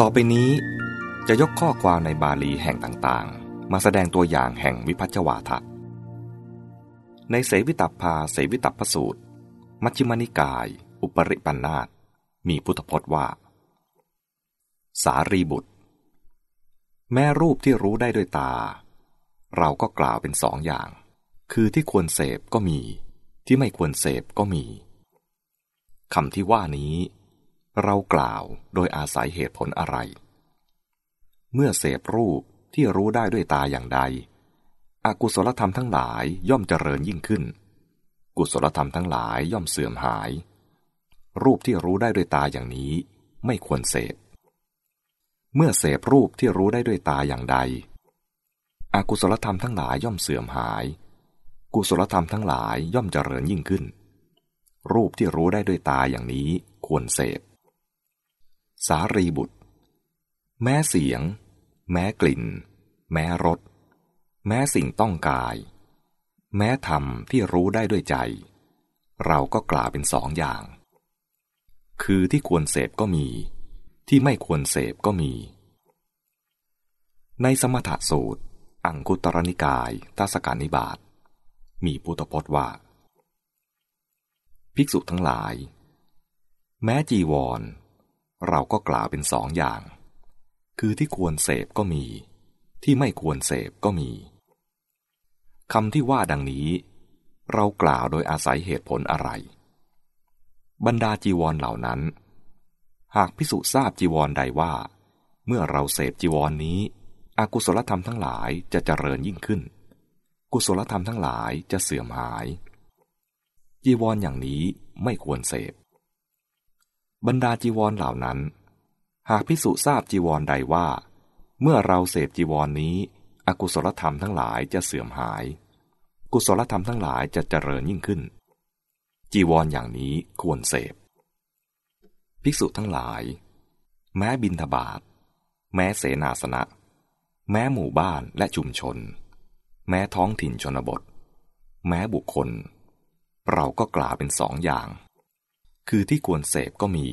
ต่อไปนี้จะยกข้อความในบาลีแห่งต่างๆ มาแสดงตัวอย่างแห่งวิพัชวาทะ ในเสวิตัพพาเสวิตัพพสูตร มัชฌิมานิกาย อุปริปันธาตมีพุทธพจน์ว่า สารีบุตร แม่รูปที่รู้ได้ด้วยตา เราก็กล่าวเป็นสองอย่าง คือที่ควรเสพก็มี ที่ไม่ควรเสพก็มีคำที่ว่านี้ เรากล่าวโดยอาศัยเหตุผลอะไร เมื่อเสพรูปที่รู้ได้ด้วยตาอย่างใด อกุศลธรรมทั้งหลายย่อมเจริญยิ่งขึ้น กุศลธรรมทั้งหลายย่อมเสื่อมหาย รูปที่รู้ได้ด้วยตาอย่างนี้ไม่ควรเสพ เมื่อเสพรูปที่รู้ได้ด้วยตาอย่างใด อกุศลธรรมทั้งหลายย่อมเสื่อมหาย กุศลธรรมทั้งหลายย่อมเจริญยิ่งขึ้น รูปที่รู้ได้ด้วยตาอย่างนี้ควรเสพ สารีบุตร แม้เสียง แม้กลิ่น แม้รส แม้สิ่งต้องกาย แม้ธรรมที่รู้ได้ด้วยใจ เราก็กล่าวเป็นสองอย่าง คือที่ควรเสพก็มี ที่ไม่ควรเสพก็มี ในสมถะสูตร อังคุตรนิกายทัศการนิบาตมีพุทธพจน์ว่า ภิกษุทั้งหลาย แม้จีวร เราก็กล่าวเป็นสองอย่าง คือที่ควรเสพก็มี ที่ไม่ควรเสพก็มีคำที่ว่าดังนี้ เรากล่าวโดยอาศัยเหตุผลอะไร บรรดาจีวรเหล่านั้น หากพิสุทราบจีวรใดว่า เมื่อเราเสพจีวรนนี้ อากุศลธรรมทั้งหลายจะเจริญยิ่งขึ้น กุศลธรรมทั้งหลายจะเสื่อมหาย จีวรออย่างนี้ไม่ควรเสพ บรรดาจีวรเหล่านั้น หากพิสุทราบจีวรใดว่า เมื่อเราเสพจีวรนนี้อกุศลธรรมทั้งหลายจะเสื่อมหาย กุศลธรรมทั้งหลายจะเจริญยิ่งขึ้น จีวรออย่างนี้ควรเสพ ภิกษุทั้งหลาย แม้บินทบาทแม้เสนาสนะ แม้หมู่บ้านและชุมชน แม้ท้องถิ่นชนบท แม้บุคคล เราก็กล่าวเป็นสองอย่าง คือที่ควรเสพก็มี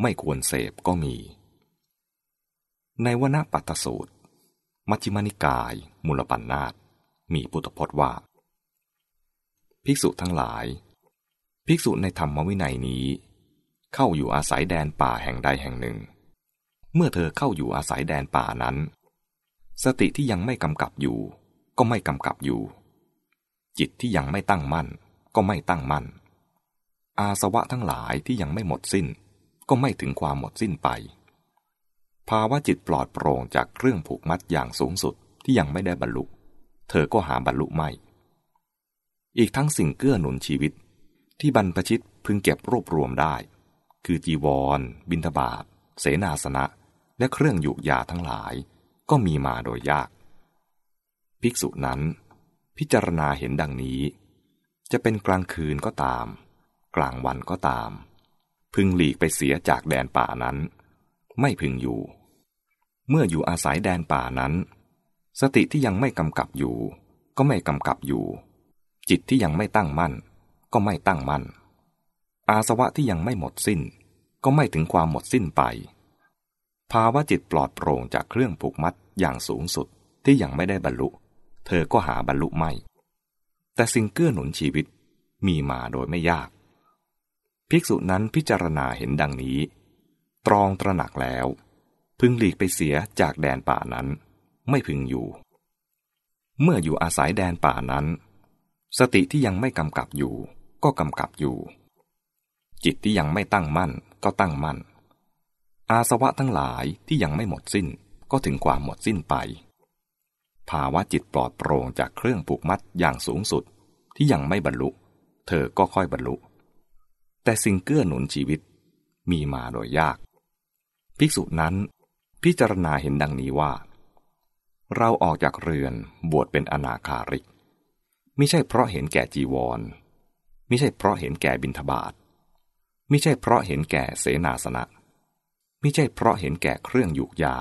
ไม่ควรเสพก็มี ในวณปัตตสูตร มัชฌิมานิกาย มูลปัญนาตมีพุทธพจน์ว่า ภิกษุทั้งหลาย ภิกษุในธรรมวินัยนี้ เข้าอยู่อาศัยแดนป่าแห่งใดแห่งหนึ่ง เมื่อเธอเข้าอยู่อาศัยแดนป่านั้น สติที่ยังไม่กำกับอยู่ ก็ไม่กำกับอยู่ จิตที่ยังไม่ตั้งมั่น ก็ไม่ตั้งมั่น อาสวะทั้งหลายที่ยังไม่หมดสิ้น ก็ไม่ถึงความหมดสิ้นไป ภาวะจิตปลอดโปร่งจากเครื่องผูกมัดอย่างสูงสุดที่ยังไม่ได้บรรลุ เธอก็หาบรรลุไม่ อีกทั้งสิ่งเกื้อหนุนชีวิต ที่บรรพชิตพึงเก็บรวบรวมได้ คือจีวร บิณฑบาตเสนาสนะ และเครื่องอยู่ยาทั้งหลาย ก็มีมาโดยยาก ภิกษุนั้น พิจารณาเห็นดังนี้ จะเป็นกลางคืนก็ตาม กลางวันก็ตาม พึงหลีกไปเสียจากแดนป่านั้น ไม่พึงอยู่ เมื่ออยู่อาศัยแดนป่านั้น สติที่ยังไม่กำกับอยู่ ก็ไม่กำกับอยู่ จิตที่ยังไม่ตั้งมั่น ก็ไม่ตั้งมั่น อาสวะที่ยังไม่หมดสิ้น ก็ไม่ถึงความหมดสิ้นไป ภาวะจิตปลอดโปร่งจากเครื่องผูกมัดอย่างสูงสุดที่ยังไม่ได้บรรลุ เธอก็หาบรรลุไม่ แต่สิ่งเกื้อหนุนชีวิตมีมาโดยไม่ยาก ภิกษุนั้นพิจารณาเห็นดังนี้ ตรองตระหนักแล้ว พึงหลีกไปเสียจากแดนป่านั้น ไม่พึงอยู่ เมื่ออยู่อาศัยแดนป่านั้น สติที่ยังไม่กำกับอยู่ ก็กำกับอยู่ จิตที่ยังไม่ตั้งมั่นก็ตั้งมั่น อาสวะทั้งหลายที่ยังไม่หมดสิ้นก็ถึงความหมดสิ้นไป ภาวะจิตปลอดโปร่งจากเครื่องผูกมัดอย่างสูงสุดที่ยังไม่บรรลุ เธอก็ค่อยบรรลุ แต่สิ่งเกื้อหนุนชีวิตมีมาโดยยาก ภิกษุนั้นพิจารณาเห็นดังนี้ว่า เราออกจากเรือนบวชเป็นอนาคาริกไม่ใช่เพราะเห็นแก่จีวรไม่ใช่เพราะเห็นแก่บิณฑบาตไม่ใช่เพราะเห็นแก่เสนาสนะไม่ใช่เพราะเห็นแก่เครื่องยูกยา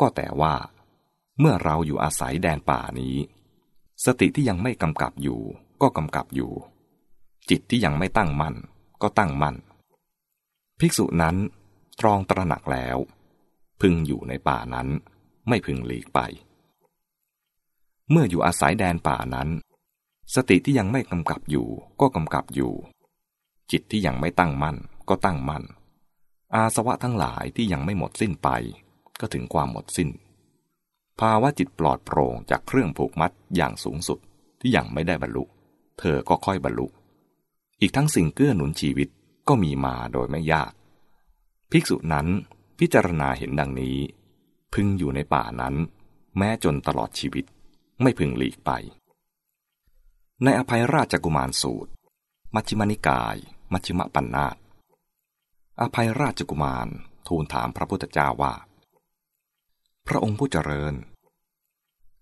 ก็แต่ว่า เมื่อเราอยู่อาศัยแดนป่านี้ สติที่ยังไม่กำกับอยู่ก็กำกับอยู่ จิตที่ยังไม่ตั้งมั่นก็ตั้งมั่น ภิกษุนั้นตรองตระหนักแล้ว พึงอยู่ในป่านั้นไม่พึงหลีกไป เมื่ออยู่อาศัยแดนป่านั้น สติที่ยังไม่กำกับอยู่ก็กำกับอยู่ จิตที่ยังไม่ตั้งมั่นก็ตั้งมั่น อาสวะทั้งหลายที่ยังไม่หมดสิ้นไป ก็ถึงความหมดสิ้น ภาวะจิตปลอดโปร่งจากเครื่องผูกมัดอย่างสูงสุดที่ยังไม่ได้บรรลุ เธอก็ค่อยบรรลุ อีกทั้งสิ่งเกื้อหนุนชีวิตก็มีมาโดยไม่ยาก ภิกษุนั้นพิจารณาเห็นดังนี้ พึงอยู่ในป่านั้น แม้จนตลอดชีวิตไม่พึงหลีกไป ในอภัยราชกุมารสูตร มัชฌิมานิกาย มัชฌิมปัญนาตอภัยราชกุมารทูลถามพระพุทธเจ้าว่า พระองค์ผู้เจริญ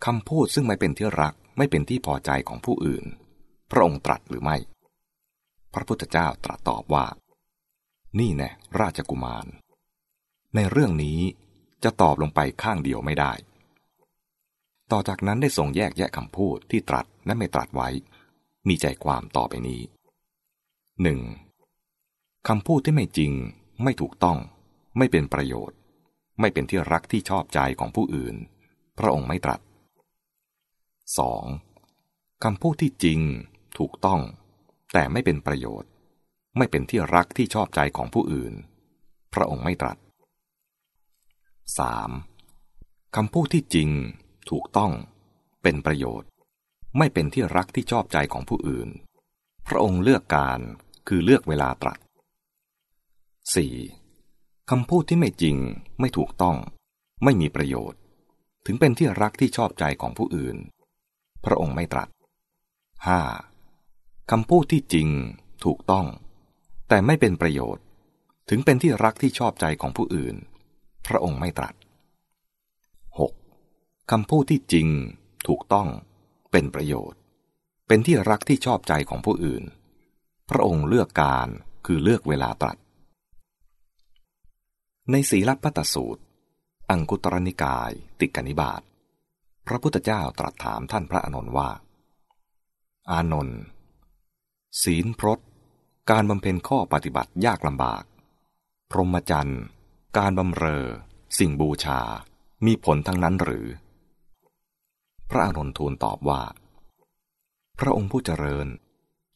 คำพูดซึ่งไม่เป็นที่รักไม่เป็นที่พอใจของผู้อื่น พระองค์ตรัสหรือไม่ พระพุทธเจ้าตรัสตอบว่า นี่แน่ราชกุมาร ในเรื่องนี้จะตอบลงไปข้างเดียวไม่ได้ ต่อจากนั้นได้ทรงแยกแยะคำพูดที่ตรัสและไม่ตรัสไว้ มีใจความต่อไปนี้หนึ่งคำพูดที่ไม่จริง ไม่ถูกต้อง ไม่เป็นประโยชน์ ไม่เป็นที่รักที่ชอบใจของผู้อื่น พระองค์ไม่ตรัส 2. คำพูดที่จริง ถูกต้อง แต่ไม่เป็นประโยชน์ ไม่เป็นที่รักที่ชอบใจของผู้อื่น พระองค์ไม่ตรัส 3. คำพูดที่จริง ถูกต้อง เป็นประโยชน์ ไม่เป็นที่รักที่ชอบใจของผู้อื่น พระองค์เลือกการคือเลือกเวลาตรัส 4. คำพูดที่ไม่จริง ไม่ถูกต้อง ไม่มีประโยชน์ ถึงเป็นที่รักที่ชอบใจของผู้อื่น พระองค์ไม่ตรัส 5. คำพูดที่จริงถูกต้อง แต่ไม่เป็นประโยชน์ ถึงเป็นที่รักที่ชอบใจของผู้อื่น พระองค์ไม่ตรัส 6. คำพูดที่จริง ถูกต้อง เป็นประโยชน์ เป็นที่รักที่ชอบใจของผู้อื่น พระองค์เลือกการคือเลือกเวลาตรัส ในศีลปัตสูตร อังคุตรนิกาย ติกนิบาตพระพุทธเจ้าตรัสถามท่านพระอานนท์ว่า อานนท์ ศีลพรตการบำเพ็ญข้อปฏิบัติยากลำบาก พรหมจรรย์ การบำเรอ สิ่งบูชา มีผลทั้งนั้นหรือ พระอานนทูลตอบว่า พระองค์ผู้เจริญ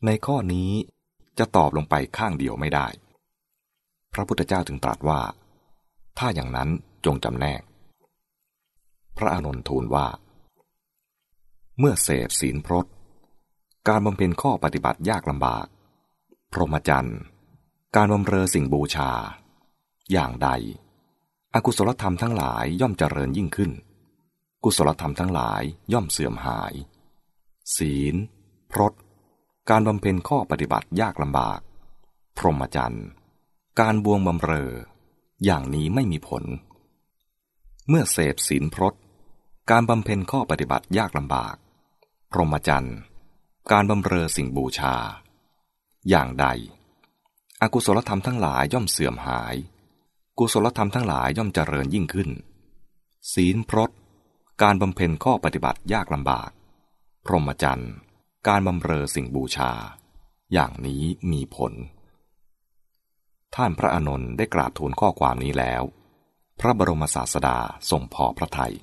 ในข้อนี้จะตอบลงไปข้างเดียวไม่ได้ พระพุทธเจ้าถึงตรัสว่า ถ้าอย่างนั้นจงจำแนก พระอานนท์ทูลว่า เมื่อเสพศีลพรต การบำเพ็ญข้อปฏิบัติยากลำบาก พรหมจรรย์ การบำเรอสิ่งบูชา อย่างใด อกุศลธรรมทั้งหลายย่อมเจริญยิ่งขึ้น กุศลธรรมทั้งหลายย่อมเสื่อมหาย ศีล พรต การบำเพ็ญข้อปฏิบัติยากลำบาก พรหมจรรย์ การบวงบำเรอ อย่างนี้ไม่มีผล เมื่อเสพศีลพรต การบำเพ็ญข้อปฏิบัติยากลำบาก พรหมจรรย์ การบำเรอสิ่งบูชา อย่างใด อกุศลธรรมทั้งหลายย่อมเสื่อมหาย กุศลธรรมทั้งหลายย่อมเจริญยิ่งขึ้น ศีลพรตการบำเพ็ญข้อปฏิบัติยากลำบาก พรหมจรรย์ การบำเรอสิ่งบูชา อย่างนี้มีผล ท่านพระอนนท์ได้กราบทูลข้อความนี้แล้ว พระบรมศาสดาทรงพอพระทยัย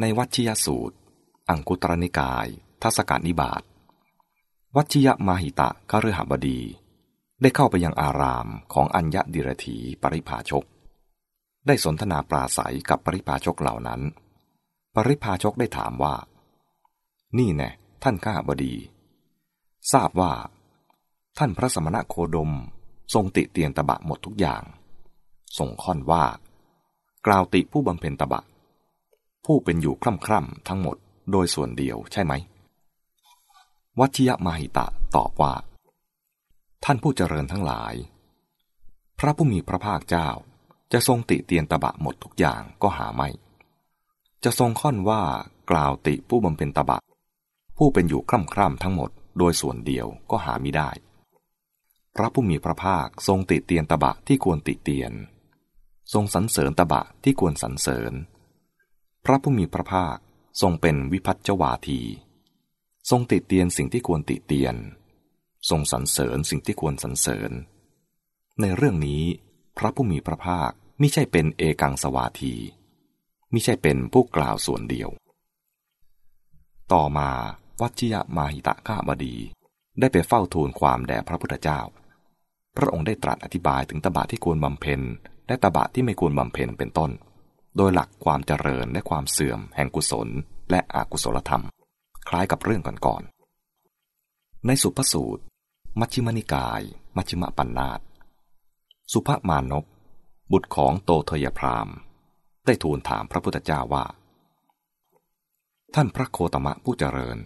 ในวัชยสูตร อังคุตรนิกาย ทัศกานิบาตวัชยมาหิตะคฤหบดี ได้เข้าไปยังอารามของอัญญดิรถีปริภาชก ได้สนทนาปราศัยกับปริภาชกเหล่านั้น ปริภาชกได้ถามว่า นี่แน่ท่านข้าบดี ทราบว่า ท่านพระสมณะโคดมทรงติเตียนตบะหมดทุกอย่างทรงค่อนว่า กล่าวติผู้บำเพ็ญตบะ ผู้เป็นอยู่คร่ำคร่ำทั้งหมดโดยส่วนเดียวใช่ไหม วัชยมาหิตะตอบว่า ท่านผู้เจริญทั้งหลาย พระผู้มีพระภาคเจ้าจะทรงติเตียนตบะหมดทุกอย่างก็หาไม่ จะทรงค่อนว่ากล่าวติผู้บำเพ็ญตบะ ผู้เป็นอยู่คร่ำคร่ำทั้งหมดโดยส่วนเดียวก็หาไม่ได้ พระผู้มีพระภาคทรงติเตียนตบะที่ควรติเตียน ทรงสรรเสริญตบะที่ควรสรรเสริญ พระผู้มีพระภาคทรงเป็นวิพัฒจวาที ทรงติเตียนสิ่งที่ควรติเตียน ทรงสรรเสริญสิ่งที่ควรสรรเสริญ ในเรื่องนี้ พระผู้มีพระภาคมิใช่เป็นเอกังสวาทีมิใช่เป็นผู้กล่าวส่วนเดียว ต่อมาวัชิยมาหิตะข้าบดี ได้ไปเฝ้าทูลความแด่พระพุทธเจ้า พระองค์ได้ตรัสอธิบายถึงตบะที่ควรบำเพ็ญ และตบะที่ไม่ควรบำเพ็ญเป็นต้น โดยหลักความเจริญและความเสื่อมแห่งกุศลและอกุศลธรรม คล้ายกับเรื่องก่อนๆ ในสุภสูตร มัชฌิมนิกาย มัชฌิมปัญนาตสุภมานพบุตรของโตเทยพรามได้ทูลถามพระพุทธเจ้าว่า ท่านพระโคตมะผู้เจริญ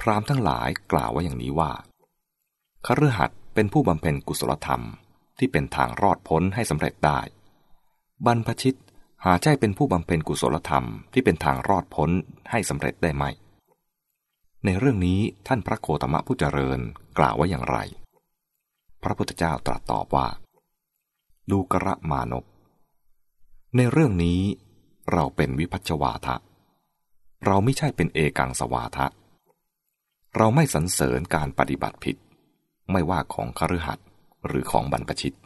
พรามทั้งหลายกล่าวว่าอย่างนี้ว่าคฤหัสถ์เป็นผู้บำเพ็ญกุศลธรรมที่เป็นทางรอดพ้นให้สำเร็จได้ บรรพชิตหาใช่เป็นผู้บำเพ็ญกุศลธรรมที่เป็นทางรอดพ้นให้สำเร็จได้ไหม ในเรื่องนี้ท่านพระโคตมะผู้เจริญกล่าวว่าอย่างไร พระพุทธเจ้าตรัสตอบว่า ดูกระมานพในเรื่องนี้เราเป็นวิพัชวาทะ เราไม่ใช่เป็นเอกังสวาทะ เราไม่สรรเสริญการปฏิบัติผิด ไม่ว่าของคฤหัสถ์หรือของบรรพชิต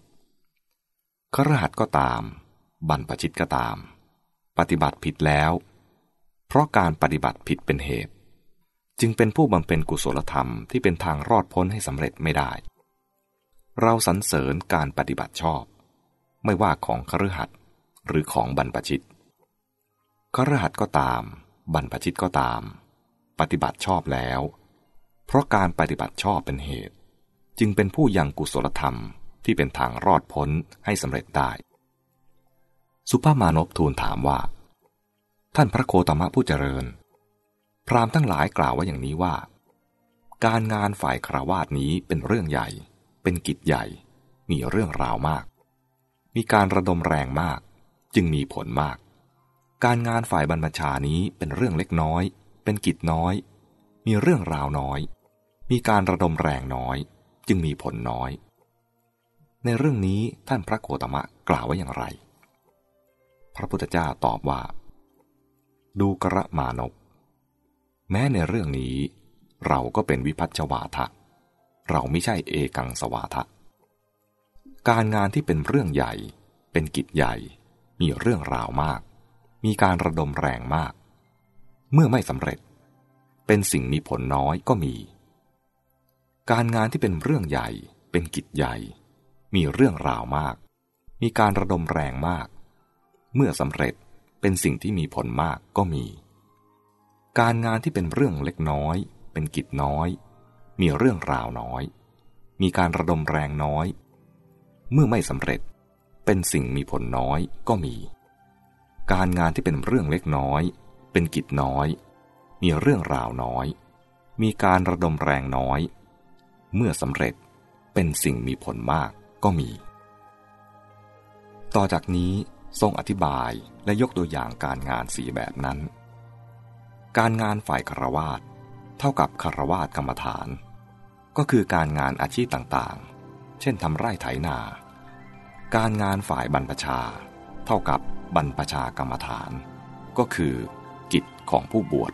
ครหัสก็ตาม บรรพชิตก็ตาม ปฏิบัติผิดแล้ว เพราะการปฏิบัติผิดเป็นเหตุ จึงเป็นผู้บำเพ็ญกุศลธรรมที่เป็นทางรอดพ้นให้สำเร็จไม่ได้ เราสรรเสริญการปฏิบัติชอบ ไม่ว่าของคฤหัสถ์หรือของบรรพชิตคฤหัสถ์ก็ตาม บรรพชิตก็ตาม ปฏิบัติชอบแล้ว เพราะการปฏิบัติชอบเป็นเหตุ จึงเป็นผู้ยังกุศลธรรมที่เป็นทางรอดพ้นให้สำเร็จได้ สุภามานพทูลถามว่า ท่านพระโคตมะผู้เจริญ พรามทั้งหลายกล่าวว่าอย่างนี้ว่า การงานฝ่ายคราวาสนี้เป็นเรื่องใหญ่ เป็นกิจใหญ่ มีเรื่องราวมาก มีการระดมแรงมาก จึงมีผลมาก การงานฝ่ายบรรพชานี้เป็นเรื่องเล็กน้อย เป็นกิจน้อย มีเรื่องราวน้อย มีการระดมแรงน้อย จึงมีผลน้อย ในเรื่องนี้ท่านพระโคตมะกล่าวไว้อย่างไร พระพุทธเจ้าตอบว่า ดูกระมานก แม้ในเรื่องนี้ เราก็เป็นวิพัฒชวาทะ เราไม่ใช่เอกังสวาทะ การงานที่เป็นเรื่องใหญ่ เป็นกิจใหญ่ มีเรื่องราวมาก มีการระดมแรงมาก เมื่อไม่สำเร็จ เป็นสิ่งมีผลน้อยก็มี การงานที่เป็นเรื่องใหญ่ เป็นกิจใหญ่ มีเรื่องราวมาก มีการระดมแรงมาก เมื่อสำเร็จเป็นสิ่งที่มีผลมากก็มี การงานที่เป็นเรื่องเล็กน้อย เป็นกิจน้อย มีเรื่องราวน้อย มีการระดมแรงน้อย เมื่อไม่สำเร็จเป็นสิ่งมีผลน้อยก็มี การงานที่เป็นเรื่องเล็กน้อย เป็นกิจน้อย มีเรื่องราวน้อย มีการระดมแรงน้อย เมื่อสำเร็จเป็นสิ่งมีผลมากก็มี ต่อจากนี้ทรงอธิบายและยกตัวอย่างการงานสีแบบนั้น การงานฝ่ายคารวาสเท่ากับคารวาสกรรมฐาน ก็คือการงานอาชีพต่างๆ เช่นทำไร่ไถนา การงานฝ่ายบรรพชา เท่ากับบรรพชากรรมฐาน ก็คือกิจของผู้บวช